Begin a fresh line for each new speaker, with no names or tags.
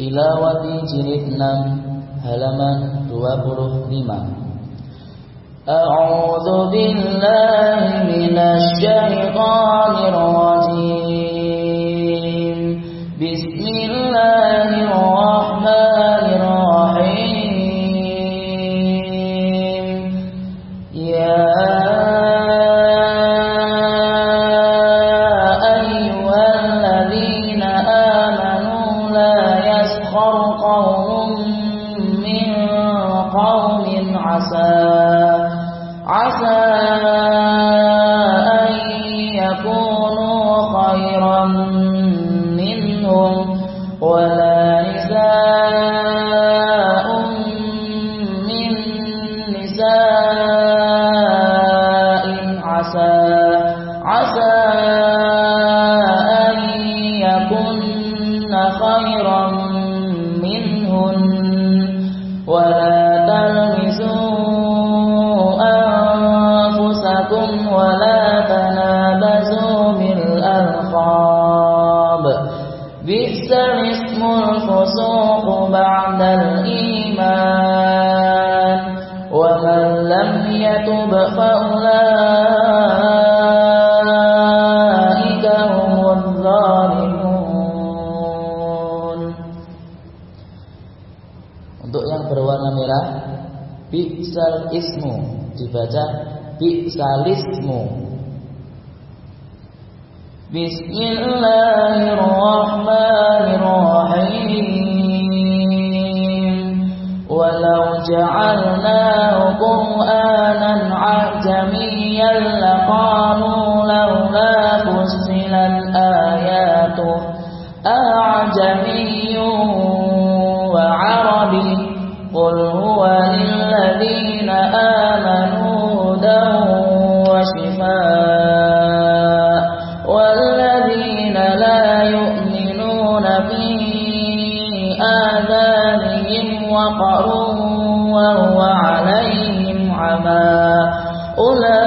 Tilawati jilid 6 halaman 25 A'udzu billahi minasy syaithanir rajim Bismillahirrahmanirrahim قوم عسى عسى أن يكونوا خيرا منهم ولا نساء من نساء عسى عسى أن يكن خيرا ولا أنفسكم ولا تنابزوا بالألقاب بئس الاسم الفسوق بعد الإيمان ومن لم يتب فأولئك هم الظالمون Untuk yang berwarna merah Bi'sal ismu Dibaca بئسالسمو بسم الله الرحمن الرحيم ولو جعلناه قرآنا عجميا لقالوا لولا فصل الآيات أعجمي وعربي قل هو للذين آمنوا آذانهم وقر وهو عليهم عمى. أولئك